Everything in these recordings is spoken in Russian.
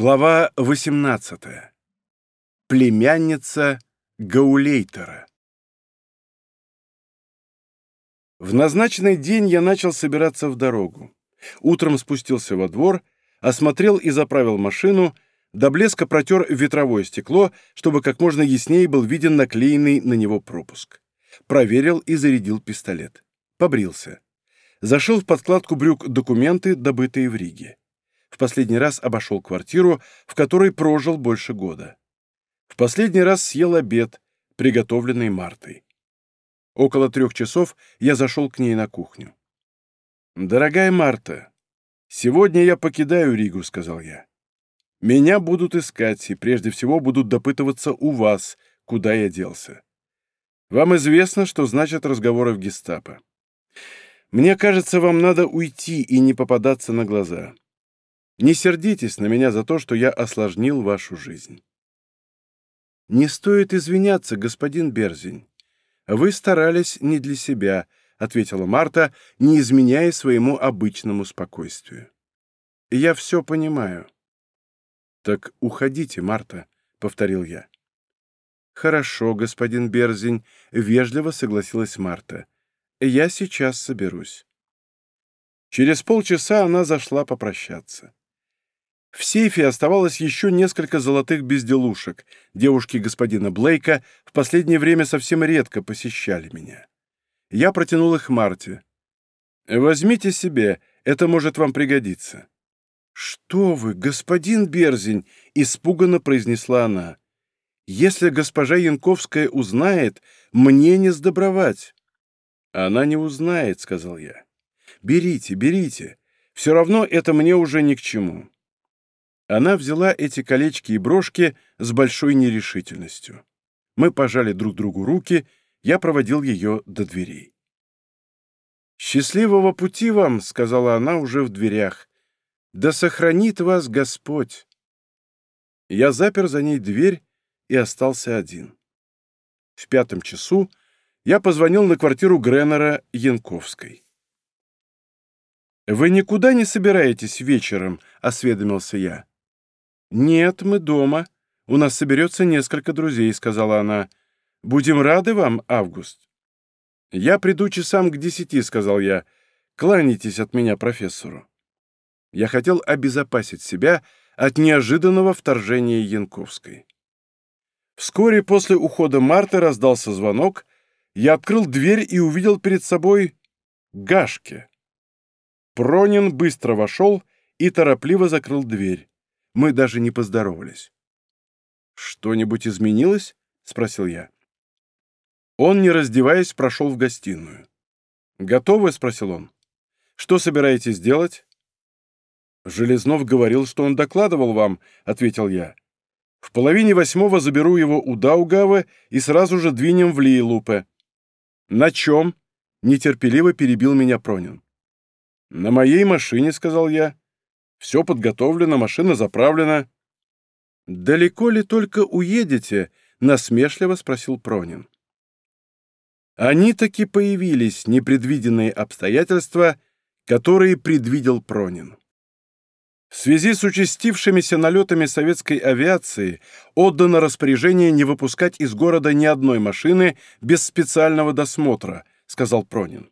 Глава 18. Племянница Гаулейтера. В назначенный день я начал собираться в дорогу. Утром спустился во двор, осмотрел и заправил машину, до блеска протер ветровое стекло, чтобы как можно яснее был виден наклеенный на него пропуск. Проверил и зарядил пистолет. Побрился. Зашил в подкладку брюк документы, добытые в Риге в последний раз обошел квартиру, в которой прожил больше года. В последний раз съел обед, приготовленный Мартой. Около трех часов я зашел к ней на кухню. «Дорогая Марта, сегодня я покидаю Ригу», — сказал я. «Меня будут искать, и прежде всего будут допытываться у вас, куда я делся. Вам известно, что значат разговоры в гестапо. Мне кажется, вам надо уйти и не попадаться на глаза. Не сердитесь на меня за то, что я осложнил вашу жизнь. Не стоит извиняться, господин Берзень. Вы старались не для себя, — ответила Марта, не изменяя своему обычному спокойствию. Я все понимаю. Так уходите, Марта, — повторил я. Хорошо, господин Берзень, — вежливо согласилась Марта. Я сейчас соберусь. Через полчаса она зашла попрощаться. В сейфе оставалось еще несколько золотых безделушек. Девушки господина Блейка в последнее время совсем редко посещали меня. Я протянул их Марте. «Возьмите себе, это может вам пригодиться». «Что вы, господин Берзень!» — испуганно произнесла она. «Если госпожа Янковская узнает, мне не сдобровать». «Она не узнает», — сказал я. «Берите, берите. Все равно это мне уже ни к чему». Она взяла эти колечки и брошки с большой нерешительностью. Мы пожали друг другу руки, я проводил ее до дверей. «Счастливого пути вам!» — сказала она уже в дверях. «Да сохранит вас Господь!» Я запер за ней дверь и остался один. В пятом часу я позвонил на квартиру Греннера Янковской. «Вы никуда не собираетесь вечером?» — осведомился я. «Нет, мы дома. У нас соберется несколько друзей», — сказала она. «Будем рады вам, Август». «Я приду часам к десяти», — сказал я. «Кланяйтесь от меня профессору». Я хотел обезопасить себя от неожиданного вторжения Янковской. Вскоре после ухода Марты раздался звонок. Я открыл дверь и увидел перед собой Гашки. Пронин быстро вошел и торопливо закрыл дверь. Мы даже не поздоровались. «Что-нибудь изменилось?» — спросил я. Он, не раздеваясь, прошел в гостиную. «Готовы?» — спросил он. «Что собираетесь делать?» «Железнов говорил, что он докладывал вам», — ответил я. «В половине восьмого заберу его у Даугавы и сразу же двинем в Лиелупе». «На чем?» — нетерпеливо перебил меня Пронин. «На моей машине», — сказал я. Все подготовлено, машина заправлена». «Далеко ли только уедете?» — насмешливо спросил Пронин. Они таки появились, непредвиденные обстоятельства, которые предвидел Пронин. В связи с участившимися налетами советской авиации отдано распоряжение не выпускать из города ни одной машины без специального досмотра, сказал Пронин.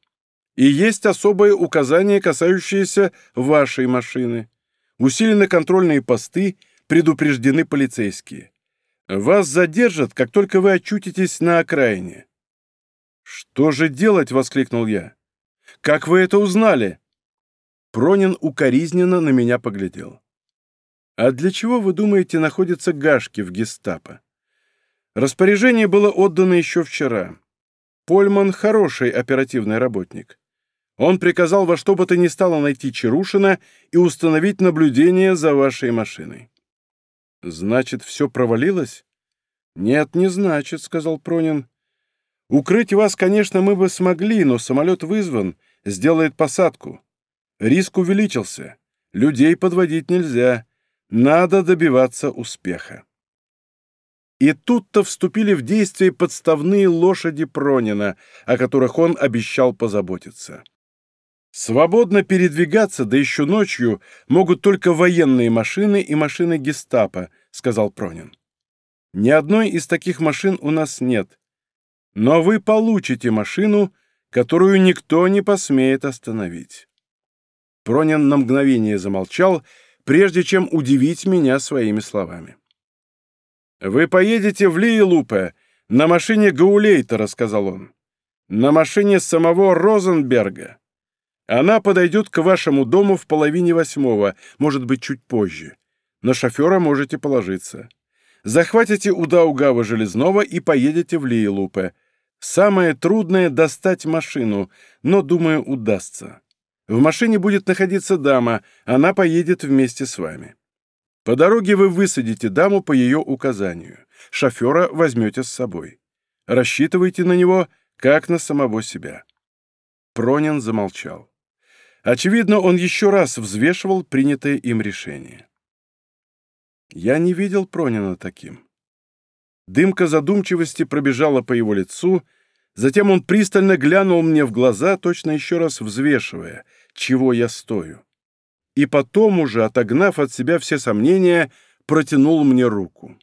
И есть особые указания, касающиеся вашей машины усилены контрольные посты, предупреждены полицейские. Вас задержат, как только вы очутитесь на окраине». «Что же делать?» — воскликнул я. «Как вы это узнали?» Пронин укоризненно на меня поглядел. «А для чего, вы думаете, находятся гашки в гестапо?» Распоряжение было отдано еще вчера. Польман — хороший оперативный работник. Он приказал во что бы то ни стало найти Чарушина и установить наблюдение за вашей машиной. Значит, все провалилось? Нет, не значит, сказал Пронин. Укрыть вас, конечно, мы бы смогли, но самолет вызван, сделает посадку. Риск увеличился. Людей подводить нельзя. Надо добиваться успеха. И тут-то вступили в действие подставные лошади Пронина, о которых он обещал позаботиться. Свободно передвигаться, да еще ночью, могут только военные машины и машины гестапо», — сказал Пронин. «Ни одной из таких машин у нас нет. Но вы получите машину, которую никто не посмеет остановить». Пронин на мгновение замолчал, прежде чем удивить меня своими словами. «Вы поедете в Лиелупе на машине Гаулейтера», — сказал он. «На машине самого Розенберга». Она подойдет к вашему дому в половине восьмого, может быть, чуть позже. На шофера можете положиться. Захватите у Даугава Железного и поедете в Лиелупе. Самое трудное — достать машину, но, думаю, удастся. В машине будет находиться дама, она поедет вместе с вами. По дороге вы высадите даму по ее указанию. Шофера возьмете с собой. Рассчитывайте на него, как на самого себя. Пронин замолчал. Очевидно, он еще раз взвешивал принятое им решение. Я не видел Пронина таким. Дымка задумчивости пробежала по его лицу, затем он пристально глянул мне в глаза, точно еще раз взвешивая, чего я стою. И потом уже, отогнав от себя все сомнения, протянул мне руку.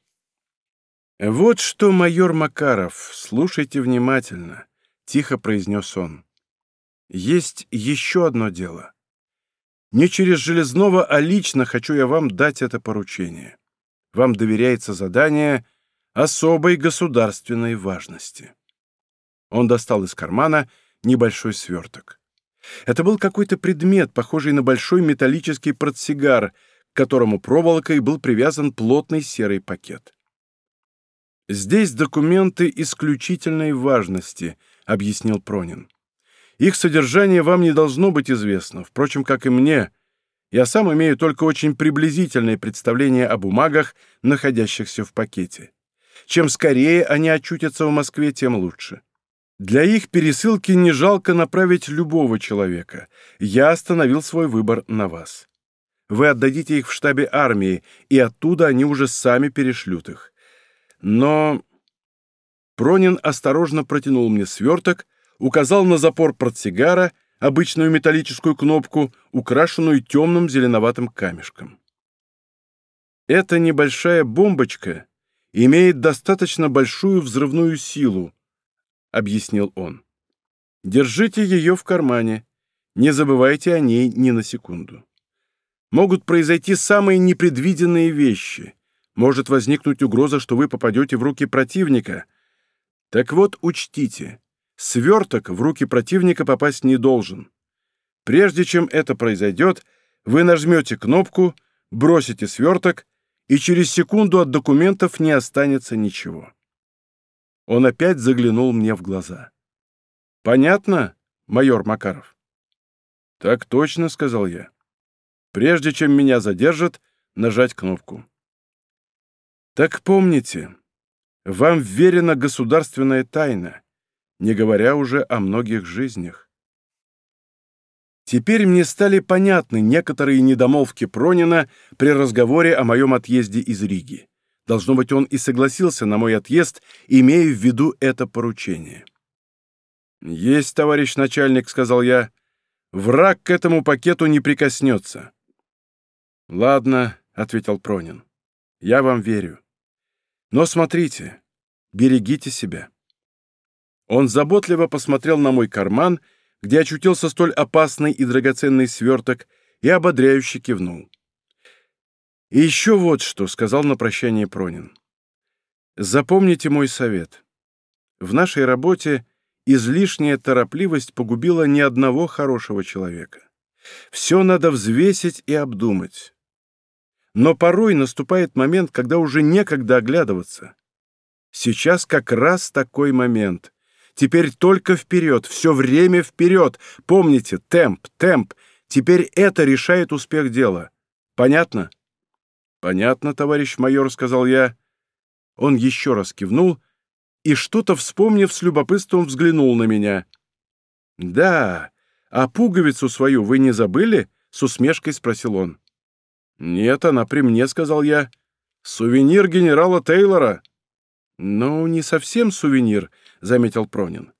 «Вот что, майор Макаров, слушайте внимательно», — тихо произнес он. Есть еще одно дело. Не через Железного, а лично хочу я вам дать это поручение. Вам доверяется задание особой государственной важности». Он достал из кармана небольшой сверток. Это был какой-то предмет, похожий на большой металлический портсигар, к которому проволокой был привязан плотный серый пакет. «Здесь документы исключительной важности», — объяснил Пронин. Их содержание вам не должно быть известно, впрочем, как и мне. Я сам имею только очень приблизительное представление о бумагах, находящихся в пакете. Чем скорее они очутятся в Москве, тем лучше. Для их пересылки не жалко направить любого человека. Я остановил свой выбор на вас. Вы отдадите их в штабе армии, и оттуда они уже сами перешлют их. Но...» Пронин осторожно протянул мне сверток, указал на запор портсигара обычную металлическую кнопку, украшенную темным зеленоватым камешком. Эта небольшая бомбочка имеет достаточно большую взрывную силу, объяснил он. Держите ее в кармане. Не забывайте о ней ни на секунду. Могут произойти самые непредвиденные вещи. Может возникнуть угроза, что вы попадете в руки противника. Так вот, учтите, сверток в руки противника попасть не должен. Прежде чем это произойдет, вы нажмете кнопку, бросите сверток, и через секунду от документов не останется ничего. Он опять заглянул мне в глаза. «Понятно, майор Макаров?» «Так точно», — сказал я. «Прежде чем меня задержат, нажать кнопку». «Так помните, вам вверена государственная тайна» не говоря уже о многих жизнях. Теперь мне стали понятны некоторые недомолвки Пронина при разговоре о моем отъезде из Риги. Должно быть, он и согласился на мой отъезд, имея в виду это поручение. «Есть, товарищ начальник», — сказал я, — «враг к этому пакету не прикоснется». «Ладно», — ответил Пронин, — «я вам верю. Но смотрите, берегите себя». Он заботливо посмотрел на мой карман, где очутился столь опасный и драгоценный сверток, и ободряюще кивнул. «И еще вот что», — сказал на прощание Пронин. «Запомните мой совет. В нашей работе излишняя торопливость погубила ни одного хорошего человека. Все надо взвесить и обдумать. Но порой наступает момент, когда уже некогда оглядываться. Сейчас как раз такой момент. Теперь только вперед, все время вперед. Помните, темп, темп. Теперь это решает успех дела. Понятно? Понятно, товарищ майор, сказал я. Он еще раз кивнул и, что-то вспомнив, с любопытством взглянул на меня. «Да, а пуговицу свою вы не забыли?» — с усмешкой спросил он. «Нет, она при мне», — сказал я. «Сувенир генерала Тейлора». «Ну, не совсем сувенир», заметил Пронин.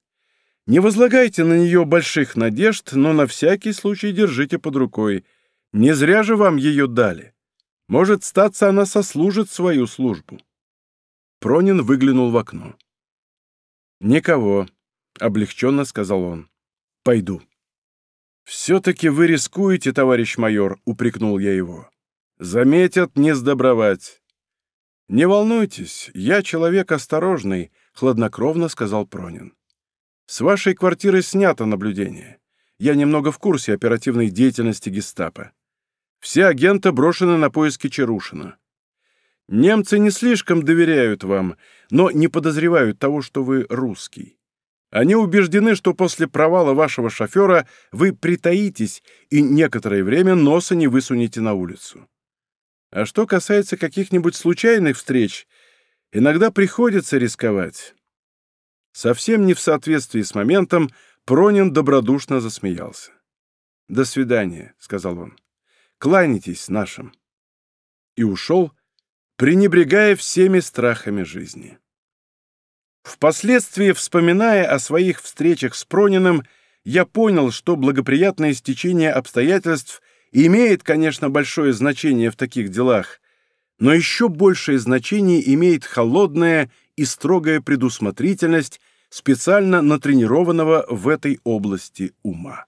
Не возлагайте на нее больших надежд, но на всякий случай держите под рукой. Не зря же вам ее дали. Может, статься она сослужит свою службу. Пронин выглянул в окно. «Никого», — облегченно сказал он. «Пойду». «Все-таки вы рискуете, товарищ майор», — упрекнул я его. «Заметят, не сдобровать». «Не волнуйтесь, я человек осторожный», —— хладнокровно сказал Пронин. «С вашей квартиры снято наблюдение. Я немного в курсе оперативной деятельности гестапо. Все агенты брошены на поиски Чарушина. Немцы не слишком доверяют вам, но не подозревают того, что вы русский. Они убеждены, что после провала вашего шофера вы притаитесь и некоторое время носа не высунете на улицу. А что касается каких-нибудь случайных встреч, Иногда приходится рисковать. Совсем не в соответствии с моментом Пронин добродушно засмеялся. «До свидания», — сказал он. «Кланяйтесь нашим». И ушел, пренебрегая всеми страхами жизни. Впоследствии, вспоминая о своих встречах с Прониным, я понял, что благоприятное стечение обстоятельств имеет, конечно, большое значение в таких делах, но еще большее значение имеет холодная и строгая предусмотрительность специально натренированного в этой области ума.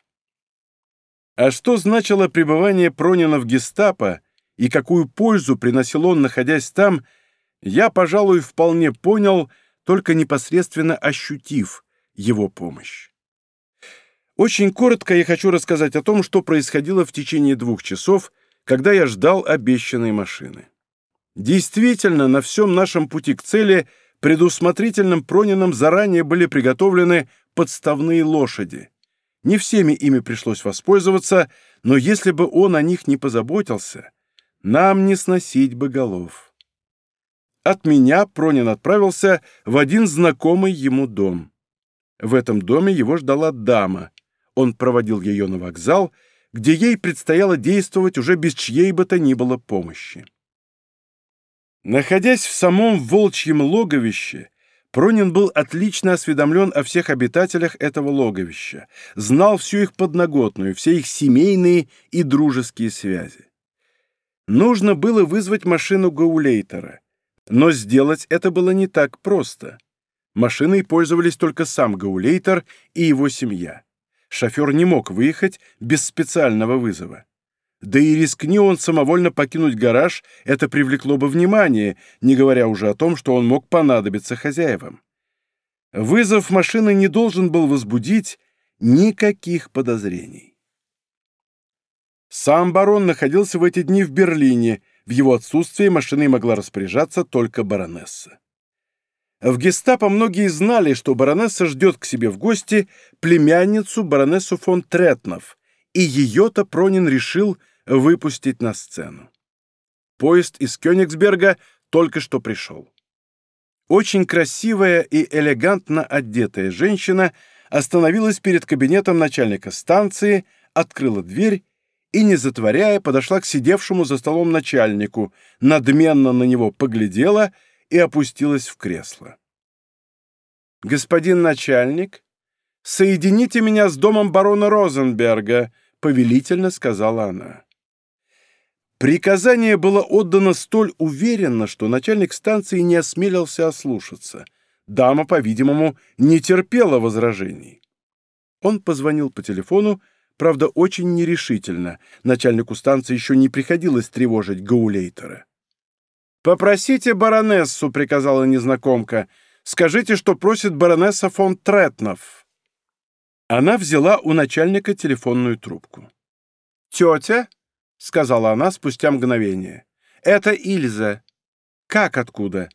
А что значило пребывание Пронина в гестапо и какую пользу приносил он, находясь там, я, пожалуй, вполне понял, только непосредственно ощутив его помощь. Очень коротко я хочу рассказать о том, что происходило в течение двух часов, когда я ждал обещанной машины. Действительно, на всем нашем пути к цели предусмотрительным Пронином заранее были приготовлены подставные лошади. Не всеми ими пришлось воспользоваться, но если бы он о них не позаботился, нам не сносить бы голов. От меня Пронин отправился в один знакомый ему дом. В этом доме его ждала дама. Он проводил ее на вокзал, где ей предстояло действовать уже без чьей бы то ни было помощи. Находясь в самом волчьем логовище, Пронин был отлично осведомлен о всех обитателях этого логовища, знал всю их подноготную, все их семейные и дружеские связи. Нужно было вызвать машину Гаулейтера, но сделать это было не так просто. Машиной пользовались только сам Гаулейтер и его семья. Шофер не мог выехать без специального вызова. Да и рискни он самовольно покинуть гараж, это привлекло бы внимание, не говоря уже о том, что он мог понадобиться хозяевам. Вызов машины не должен был возбудить никаких подозрений. Сам барон находился в эти дни в Берлине, в его отсутствие машиной могла распоряжаться только баронесса. В гестапо многие знали, что баронесса ждет к себе в гости племянницу баронессу фон Третнов – и ее-то Пронин решил выпустить на сцену. Поезд из Кёнигсберга только что пришел. Очень красивая и элегантно одетая женщина остановилась перед кабинетом начальника станции, открыла дверь и, не затворяя, подошла к сидевшему за столом начальнику, надменно на него поглядела и опустилась в кресло. «Господин начальник, соедините меня с домом барона Розенберга», — повелительно сказала она. Приказание было отдано столь уверенно, что начальник станции не осмелился ослушаться. Дама, по-видимому, не терпела возражений. Он позвонил по телефону, правда, очень нерешительно. Начальнику станции еще не приходилось тревожить Гаулейтера. «Попросите баронессу», — приказала незнакомка. «Скажите, что просит баронесса фон Третнов». Она взяла у начальника телефонную трубку. «Тетя?» — сказала она спустя мгновение. «Это Ильза». «Как откуда?»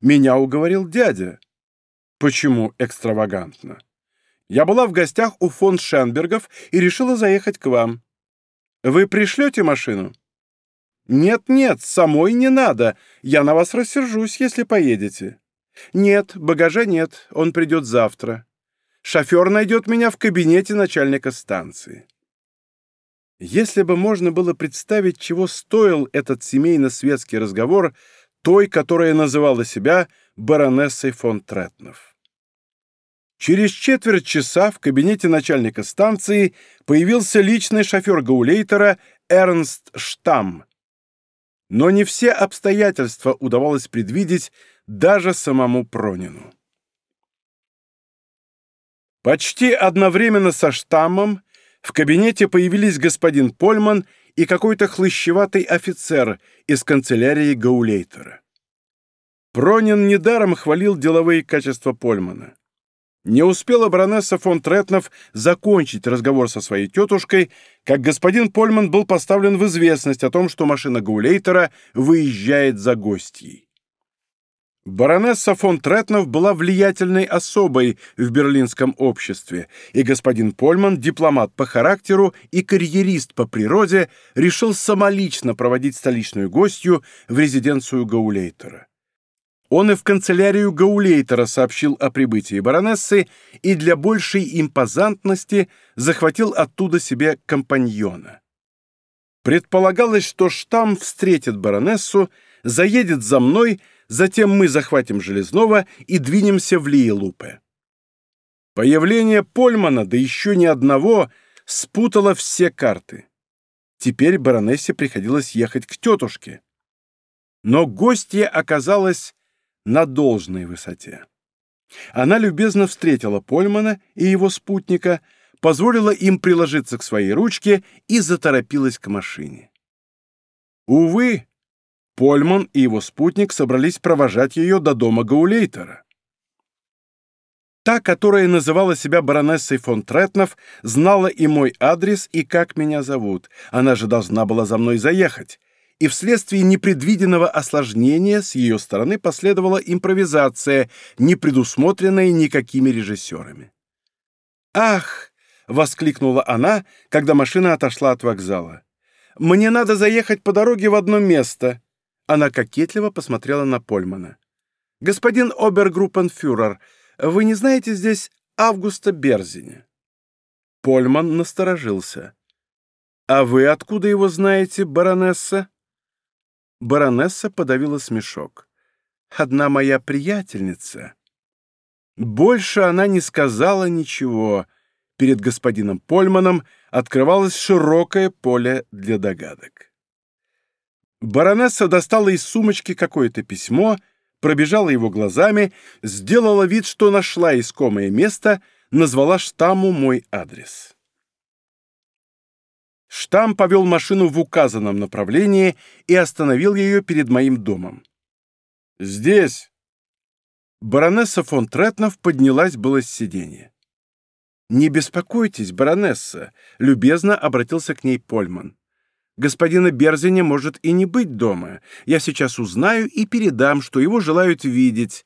«Меня уговорил дядя». «Почему экстравагантно?» «Я была в гостях у фон Шенбергов и решила заехать к вам». «Вы пришлете машину?» «Нет-нет, самой не надо. Я на вас рассержусь, если поедете». «Нет, багажа нет, он придет завтра». Шофер найдет меня в кабинете начальника станции. Если бы можно было представить, чего стоил этот семейно-светский разговор той, которая называла себя баронессой фон Третнов. Через четверть часа в кабинете начальника станции появился личный шофер Гаулейтера Эрнст Штам. Но не все обстоятельства удавалось предвидеть даже самому Пронину. Почти одновременно со штаммом в кабинете появились господин Польман и какой-то хлыщеватый офицер из канцелярии Гаулейтера. Пронин недаром хвалил деловые качества Польмана. Не успела баронесса фон Третнов закончить разговор со своей тетушкой, как господин Польман был поставлен в известность о том, что машина Гаулейтера выезжает за гостьей. Баронесса фон Третнов была влиятельной особой в берлинском обществе, и господин Польман, дипломат по характеру и карьерист по природе, решил самолично проводить столичную гостью в резиденцию Гаулейтера. Он и в канцелярию Гаулейтера сообщил о прибытии баронессы и для большей импозантности захватил оттуда себе компаньона. Предполагалось, что штамм встретит баронессу, заедет за мной – Затем мы захватим Железного и двинемся в Лиелупе. Появление Польмана, да еще ни одного, спутало все карты. Теперь баронессе приходилось ехать к тетушке. Но гостья оказалась на должной высоте. Она любезно встретила Польмана и его спутника, позволила им приложиться к своей ручке и заторопилась к машине. Увы, Польман и его спутник собрались провожать ее до дома Гаулейтера. Та, которая называла себя баронессой фон Третнов, знала и мой адрес, и как меня зовут. Она же должна была за мной заехать. И вследствие непредвиденного осложнения с ее стороны последовала импровизация, не предусмотренная никакими режиссерами. «Ах!» — воскликнула она, когда машина отошла от вокзала. «Мне надо заехать по дороге в одно место. Она кокетливо посмотрела на Польмана. «Господин обергруппенфюрер, вы не знаете здесь Августа Берзине? Польман насторожился. «А вы откуда его знаете, баронесса?» Баронесса подавила смешок. «Одна моя приятельница». Больше она не сказала ничего. Перед господином Польманом открывалось широкое поле для догадок. Баронесса достала из сумочки какое-то письмо, пробежала его глазами, сделала вид, что нашла искомое место, назвала штамму мой адрес. Штам повел машину в указанном направлении и остановил ее перед моим домом. «Здесь!» Баронесса фон Третнов поднялась было с сиденья. «Не беспокойтесь, баронесса», — любезно обратился к ней Польман. Господина Берзиня может и не быть дома. Я сейчас узнаю и передам, что его желают видеть».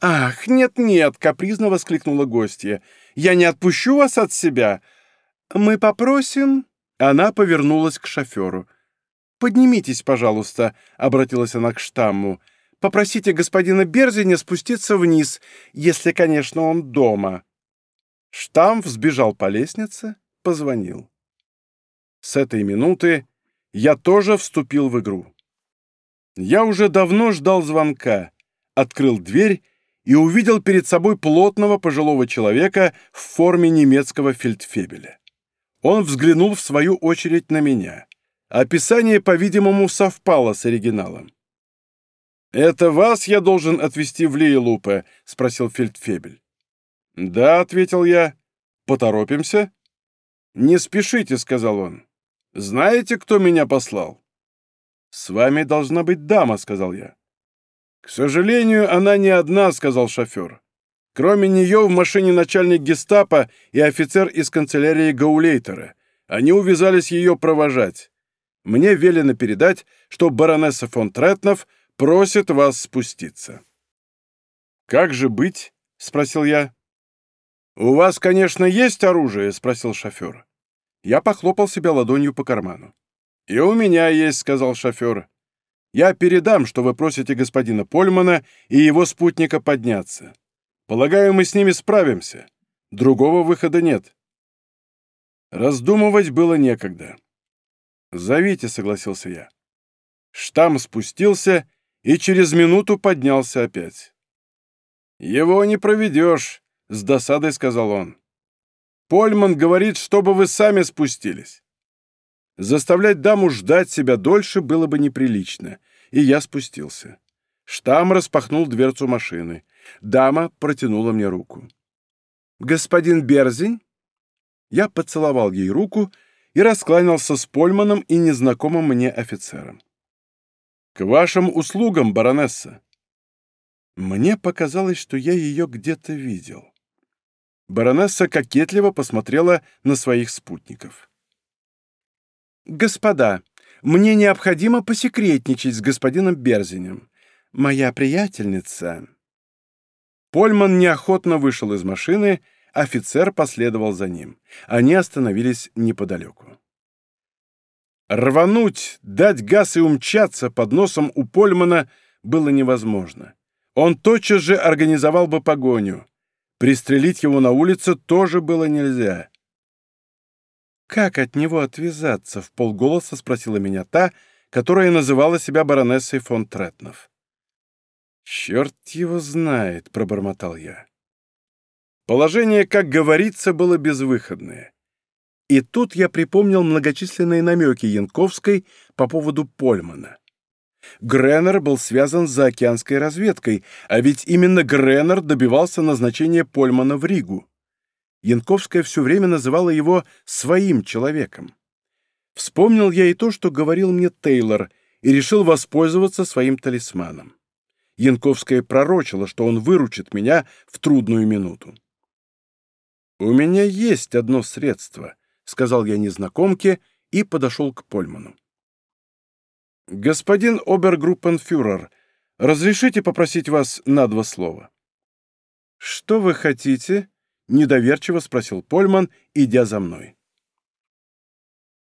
«Ах, нет-нет!» — капризно воскликнула гостья. «Я не отпущу вас от себя. Мы попросим...» Она повернулась к шоферу. «Поднимитесь, пожалуйста», — обратилась она к штамму. «Попросите господина Берзиня спуститься вниз, если, конечно, он дома». Штамм взбежал по лестнице, позвонил. С этой минуты я тоже вступил в игру. Я уже давно ждал звонка, открыл дверь и увидел перед собой плотного пожилого человека в форме немецкого фельдфебеля. Он взглянул в свою очередь на меня. Описание, по-видимому, совпало с оригиналом. «Это вас я должен отвезти в Лиелупе?» — спросил фельдфебель. «Да», — ответил я. «Поторопимся?» «Не спешите», — сказал он. Знаете, кто меня послал?» «С вами должна быть дама», — сказал я. «К сожалению, она не одна», — сказал шофер. «Кроме нее в машине начальник гестапо и офицер из канцелярии Гаулейтера. Они увязались ее провожать. Мне велено передать, что баронесса фон Третнов просит вас спуститься». «Как же быть?» — спросил я. «У вас, конечно, есть оружие?» — спросил шофер. Я похлопал себя ладонью по карману. «И у меня есть», — сказал шофер. «Я передам, что вы просите господина Польмана и его спутника подняться. Полагаю, мы с ними справимся. Другого выхода нет». Раздумывать было некогда. «Зовите», — согласился я. Штам спустился и через минуту поднялся опять. «Его не проведешь», — с досадой сказал он. Польман говорит, чтобы вы сами спустились. Заставлять даму ждать себя дольше было бы неприлично, и я спустился. Штам распахнул дверцу машины. Дама протянула мне руку. «Господин Берзень?» Я поцеловал ей руку и раскланялся с Польманом и незнакомым мне офицером. «К вашим услугам, баронесса!» Мне показалось, что я ее где-то видел. Баронесса кокетливо посмотрела на своих спутников. «Господа, мне необходимо посекретничать с господином Берзинем. Моя приятельница...» Польман неохотно вышел из машины, офицер последовал за ним. Они остановились неподалеку. Рвануть, дать газ и умчаться под носом у Польмана было невозможно. Он тотчас же организовал бы погоню. Пристрелить его на улице тоже было нельзя. «Как от него отвязаться?» — в полголоса спросила меня та, которая называла себя баронессой фон Третнов. «Черт его знает», — пробормотал я. Положение, как говорится, было безвыходное. И тут я припомнил многочисленные намеки Янковской по поводу Польмана. Греннер был связан с заокеанской разведкой, а ведь именно Греннер добивался назначения Польмана в Ригу. Янковская все время называла его «своим человеком». Вспомнил я и то, что говорил мне Тейлор, и решил воспользоваться своим талисманом. Янковская пророчила, что он выручит меня в трудную минуту. «У меня есть одно средство», — сказал я незнакомке и подошел к Польману. «Господин обергруппенфюрер, разрешите попросить вас на два слова?» «Что вы хотите?» — недоверчиво спросил Польман, идя за мной.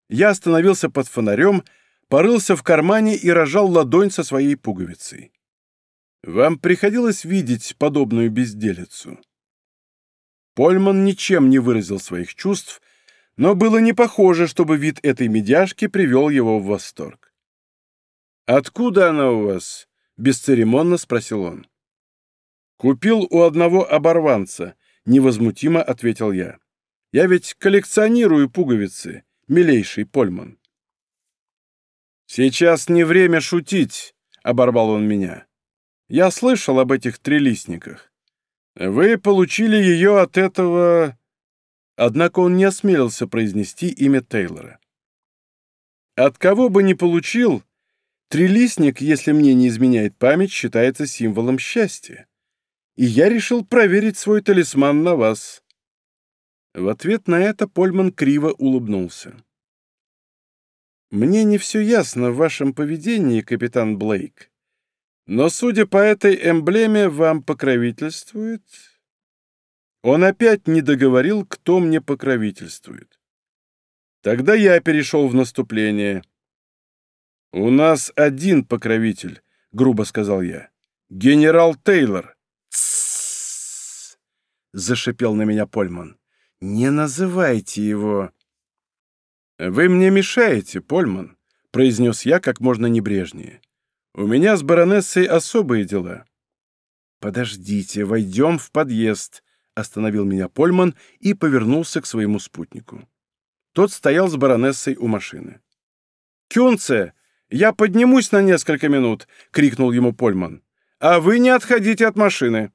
Я остановился под фонарем, порылся в кармане и рожал ладонь со своей пуговицей. «Вам приходилось видеть подобную безделицу?» Польман ничем не выразил своих чувств, но было не похоже, чтобы вид этой медяшки привел его в восторг. «Откуда она у вас?» — бесцеремонно спросил он. «Купил у одного оборванца», — невозмутимо ответил я. «Я ведь коллекционирую пуговицы, милейший Польман». «Сейчас не время шутить», — оборвал он меня. «Я слышал об этих трилистниках. Вы получили ее от этого...» Однако он не осмелился произнести имя Тейлора. «От кого бы ни получил, Трилистник, если мне не изменяет память, считается символом счастья. И я решил проверить свой талисман на вас». В ответ на это Польман криво улыбнулся. «Мне не все ясно в вашем поведении, капитан Блейк, но, судя по этой эмблеме, вам покровительствует...» Он опять не договорил, кто мне покровительствует. Тогда я перешел в наступление. «У нас один покровитель», — грубо сказал я. «Генерал Тейлор». «Тссс!» — зашипел на меня Польман. «Не называйте его». «Вы мне мешаете, Польман», — произнес я как можно небрежнее. «У меня с баронессой особые дела». «Подождите, войдем в подъезд», — остановил меня Польман и повернулся к своему спутнику. Тот стоял с баронессой у машины. «Кюнце!» «Я поднимусь на несколько минут!» — крикнул ему Польман. «А вы не отходите от машины!»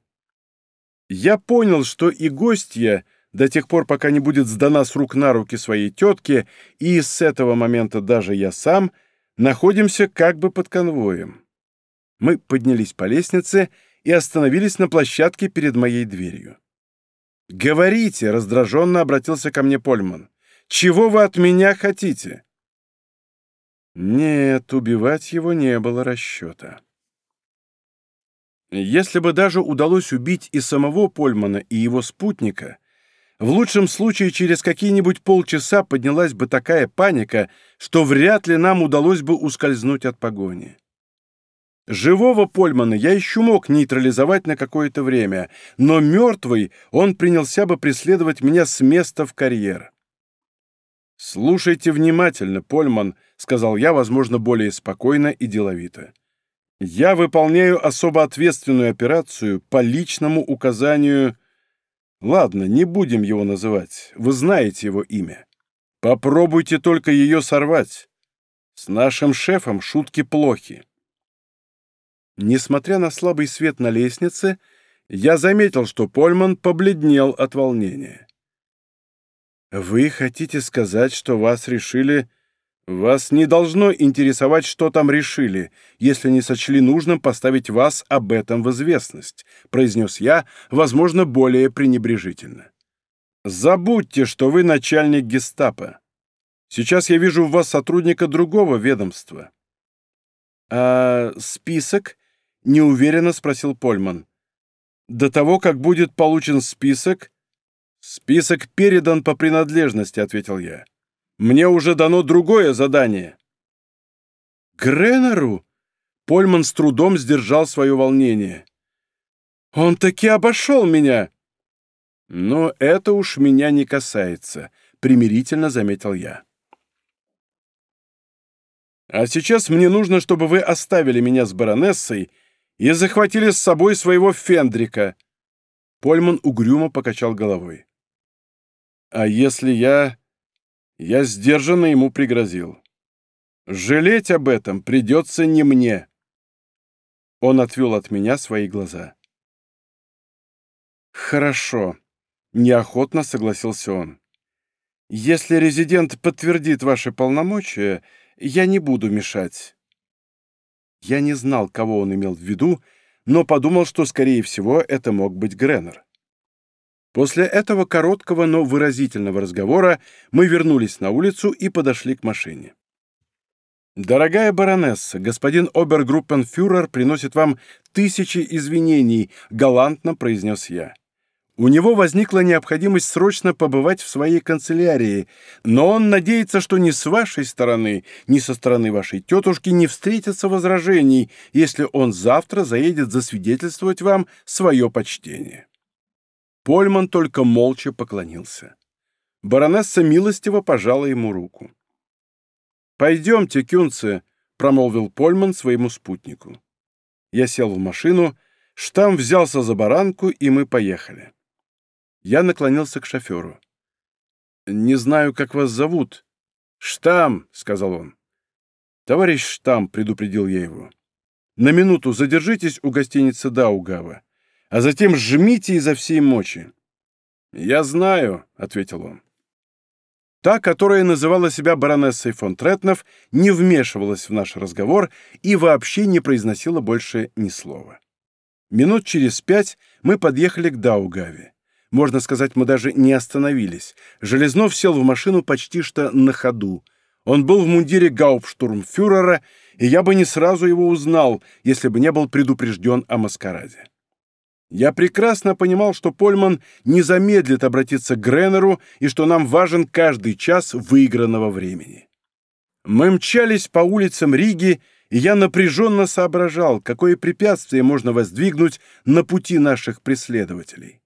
Я понял, что и гостья, до тех пор, пока не будет сдана с рук на руки своей тетке, и с этого момента даже я сам, находимся как бы под конвоем. Мы поднялись по лестнице и остановились на площадке перед моей дверью. «Говорите!» — раздраженно обратился ко мне Польман. «Чего вы от меня хотите?» Нет, убивать его не было расчета. Если бы даже удалось убить и самого Польмана, и его спутника, в лучшем случае через какие-нибудь полчаса поднялась бы такая паника, что вряд ли нам удалось бы ускользнуть от погони. Живого Польмана я еще мог нейтрализовать на какое-то время, но мертвый он принялся бы преследовать меня с места в карьер. «Слушайте внимательно, Польман», — сказал я, возможно, более спокойно и деловито. «Я выполняю особо ответственную операцию по личному указанию...» «Ладно, не будем его называть. Вы знаете его имя. Попробуйте только ее сорвать. С нашим шефом шутки плохи». Несмотря на слабый свет на лестнице, я заметил, что Польман побледнел от волнения. «Вы хотите сказать, что вас решили...» «Вас не должно интересовать, что там решили, если не сочли нужным поставить вас об этом в известность», произнес я, возможно, более пренебрежительно. «Забудьте, что вы начальник гестапо. Сейчас я вижу в вас сотрудника другого ведомства». «А список?» — неуверенно спросил Польман. «До того, как будет получен список, «Список передан по принадлежности», — ответил я. «Мне уже дано другое задание». «Гренеру?» Польман с трудом сдержал свое волнение. «Он таки обошел меня!» «Но это уж меня не касается», — примирительно заметил я. «А сейчас мне нужно, чтобы вы оставили меня с баронессой и захватили с собой своего Фендрика». Польман угрюмо покачал головой. А если я... Я сдержанно ему пригрозил. Жалеть об этом придется не мне. Он отвел от меня свои глаза. Хорошо. Неохотно согласился он. Если резидент подтвердит ваши полномочия, я не буду мешать. Я не знал, кого он имел в виду, но подумал, что, скорее всего, это мог быть Греннер. После этого короткого, но выразительного разговора мы вернулись на улицу и подошли к машине. «Дорогая баронесса, господин обергруппенфюрер приносит вам тысячи извинений», — галантно произнес я. У него возникла необходимость срочно побывать в своей канцелярии, но он надеется, что ни с вашей стороны, ни со стороны вашей тетушки не встретятся возражений, если он завтра заедет засвидетельствовать вам свое почтение. Польман только молча поклонился. Баронесса милостиво пожала ему руку. «Пойдемте, кюнце», — промолвил Польман своему спутнику. Я сел в машину, штам взялся за баранку, и мы поехали. Я наклонился к шоферу. «Не знаю, как вас зовут». «Штам», — сказал он. «Товарищ Штам», — предупредил я его. «На минуту задержитесь у гостиницы Даугава а затем жмите изо всей мочи. «Я знаю», — ответил он. Та, которая называла себя баронессой фон Третнов, не вмешивалась в наш разговор и вообще не произносила больше ни слова. Минут через пять мы подъехали к Даугаве. Можно сказать, мы даже не остановились. Железнов сел в машину почти что на ходу. Он был в мундире гауптштурмфюрера, и я бы не сразу его узнал, если бы не был предупрежден о маскараде. Я прекрасно понимал, что Польман не замедлит обратиться к Гренеру и что нам важен каждый час выигранного времени. Мы мчались по улицам Риги, и я напряженно соображал, какое препятствие можно воздвигнуть на пути наших преследователей.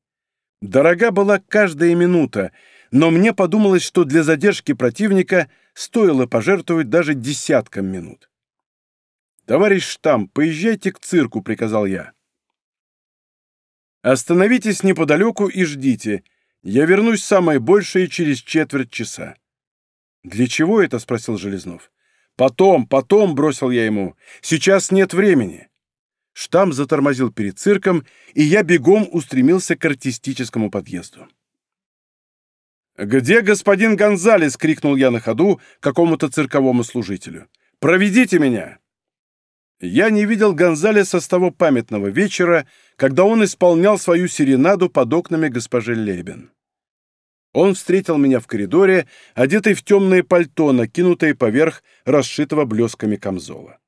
Дорога была каждая минута, но мне подумалось, что для задержки противника стоило пожертвовать даже десятком минут. «Товарищ Штам, поезжайте к цирку», — приказал я. Остановитесь неподалеку и ждите. Я вернусь самой большее через четверть часа». «Для чего это?» — спросил Железнов. «Потом, потом!» — бросил я ему. «Сейчас нет времени!» Штамм затормозил перед цирком, и я бегом устремился к артистическому подъезду. «Где господин Гонзалес?» — крикнул я на ходу какому-то цирковому служителю. «Проведите меня!» Я не видел Гонзалеса с того памятного вечера, когда он исполнял свою серенаду под окнами госпожи Лебен. Он встретил меня в коридоре, одетый в темное пальто, накинутое поверх расшитого блесками камзола.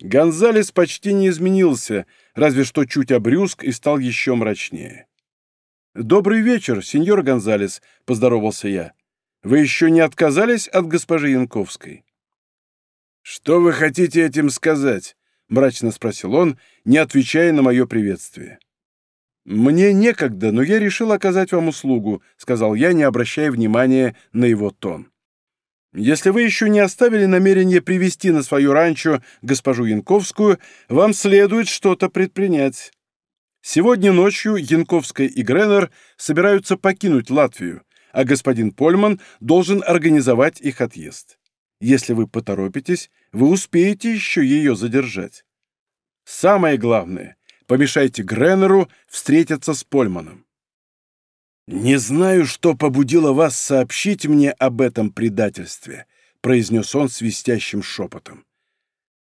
Гонзалес почти не изменился, разве что чуть обрюзг и стал еще мрачнее. «Добрый вечер, сеньор Гонзалес», — поздоровался я. «Вы еще не отказались от госпожи Янковской?» «Что вы хотите этим сказать?» — мрачно спросил он, не отвечая на мое приветствие. «Мне некогда, но я решил оказать вам услугу», — сказал я, не обращая внимания на его тон. «Если вы еще не оставили намерение привести на свою ранчо госпожу Янковскую, вам следует что-то предпринять. Сегодня ночью Янковская и Гренер собираются покинуть Латвию, а господин Польман должен организовать их отъезд. Если вы поторопитесь, вы успеете еще ее задержать. Самое главное, помешайте Греннеру встретиться с Польманом. «Не знаю, что побудило вас сообщить мне об этом предательстве», произнес он свистящим шепотом.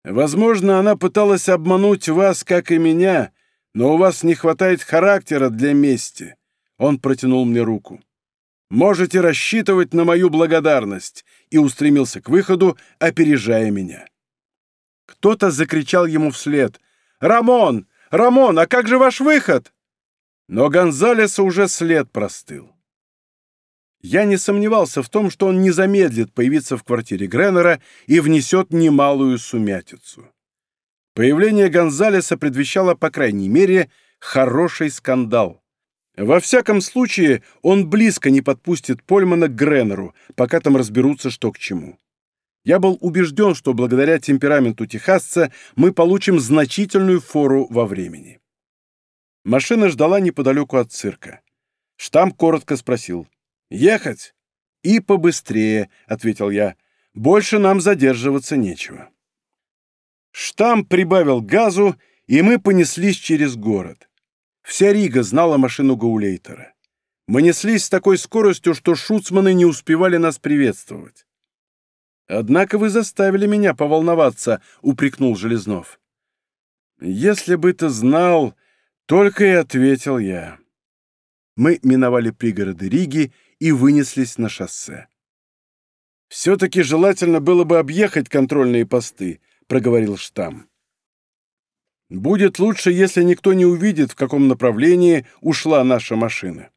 «Возможно, она пыталась обмануть вас, как и меня, но у вас не хватает характера для мести». Он протянул мне руку. Можете рассчитывать на мою благодарность!» и устремился к выходу, опережая меня. Кто-то закричал ему вслед. «Рамон! Рамон, а как же ваш выход?» Но Гонзалеса уже след простыл. Я не сомневался в том, что он не замедлит появиться в квартире Гренера и внесет немалую сумятицу. Появление Гонзалеса предвещало, по крайней мере, хороший скандал. Во всяком случае, он близко не подпустит Польмана к Греннеру, пока там разберутся, что к чему. Я был убежден, что благодаря темпераменту техасца мы получим значительную фору во времени. Машина ждала неподалеку от цирка. Штамп коротко спросил. «Ехать?» «И побыстрее», — ответил я. «Больше нам задерживаться нечего». Штамп прибавил газу, и мы понеслись через город. Вся Рига знала машину Гауляйтера. Мы неслись с такой скоростью, что шуцманы не успевали нас приветствовать. «Однако вы заставили меня поволноваться», — упрекнул Железнов. «Если бы ты знал, только и ответил я». Мы миновали пригороды Риги и вынеслись на шоссе. «Все-таки желательно было бы объехать контрольные посты», — проговорил Штамм. Будет лучше, если никто не увидит, в каком направлении ушла наша машина.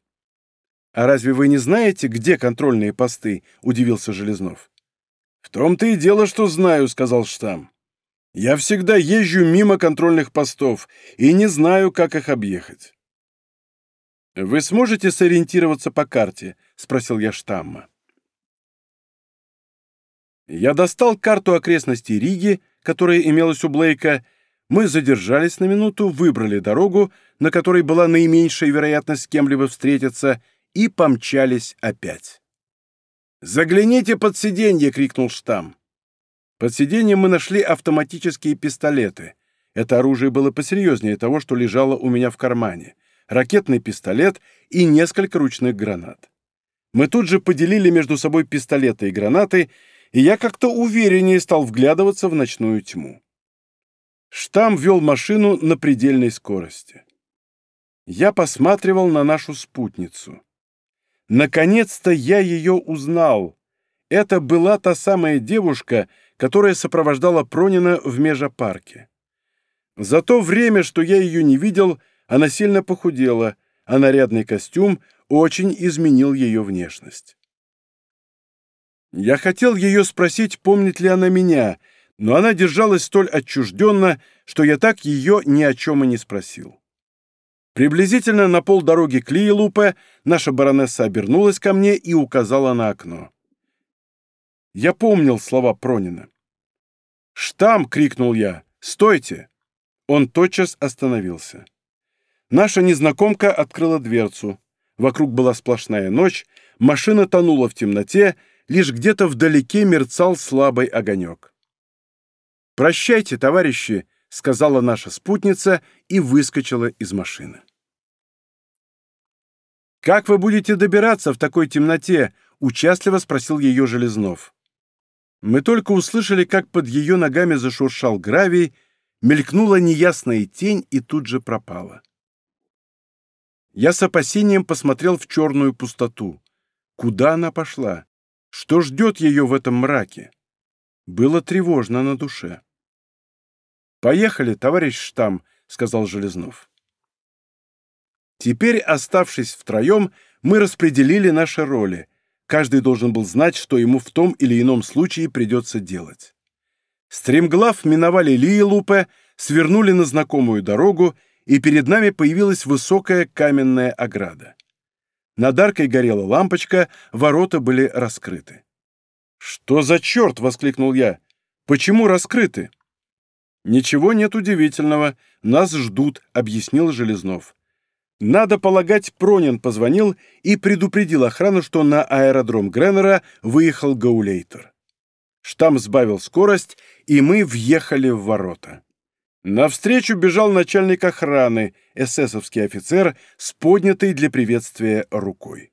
А разве вы не знаете, где контрольные посты? удивился Железнов. В том-то и дело, что знаю, сказал штамм. Я всегда езжу мимо контрольных постов и не знаю, как их объехать. «Вы сможете сориентироваться по карте?» — спросил я штамма. Я достал карту окрестностей Риги, которая имелась у Блейка, мы задержались на минуту, выбрали дорогу, на которой была наименьшая вероятность с кем-либо встретиться, и помчались опять. «Загляните под сиденье!» — крикнул Штам. Под сиденьем мы нашли автоматические пистолеты. Это оружие было посерьезнее того, что лежало у меня в кармане. Ракетный пистолет и несколько ручных гранат. Мы тут же поделили между собой пистолеты и гранаты, и я как-то увереннее стал вглядываться в ночную тьму. Штам вел машину на предельной скорости. Я посматривал на нашу спутницу. Наконец-то я ее узнал. Это была та самая девушка, которая сопровождала Пронина в межапарке. За то время, что я ее не видел, она сильно похудела, а нарядный костюм очень изменил ее внешность. Я хотел ее спросить, помнит ли она меня, но она держалась столь отчужденно, что я так ее ни о чем и не спросил. Приблизительно на полдороги к Лиелупе наша баронесса обернулась ко мне и указала на окно. Я помнил слова Пронина. «Штам!» — крикнул я. «Стойте!» Он тотчас остановился. Наша незнакомка открыла дверцу. Вокруг была сплошная ночь, машина тонула в темноте, лишь где-то вдалеке мерцал слабый огонек. «Прощайте, товарищи!» — сказала наша спутница и выскочила из машины. «Как вы будете добираться в такой темноте?» — участливо спросил ее Железнов. Мы только услышали, как под ее ногами зашуршал гравий, мелькнула неясная тень и тут же пропала. Я с опасением посмотрел в черную пустоту. Куда она пошла? Что ждет ее в этом мраке? Было тревожно на душе. «Поехали, товарищ Штам», — сказал Железнов. Теперь, оставшись втроем, мы распределили наши роли. Каждый должен был знать, что ему в том или ином случае придется делать. Стремглав миновали Лиелупе, свернули на знакомую дорогу, и перед нами появилась высокая каменная ограда. Над аркой горела лампочка, ворота были раскрыты. «Что за черт?» — воскликнул я. «Почему раскрыты?» «Ничего нет удивительного. Нас ждут», — объяснил Железнов. Надо полагать, Пронин позвонил и предупредил охрану, что на аэродром Греннера выехал гаулейтер. Штамм сбавил скорость, и мы въехали в ворота. Навстречу бежал начальник охраны, эсэсовский офицер, с поднятой для приветствия рукой.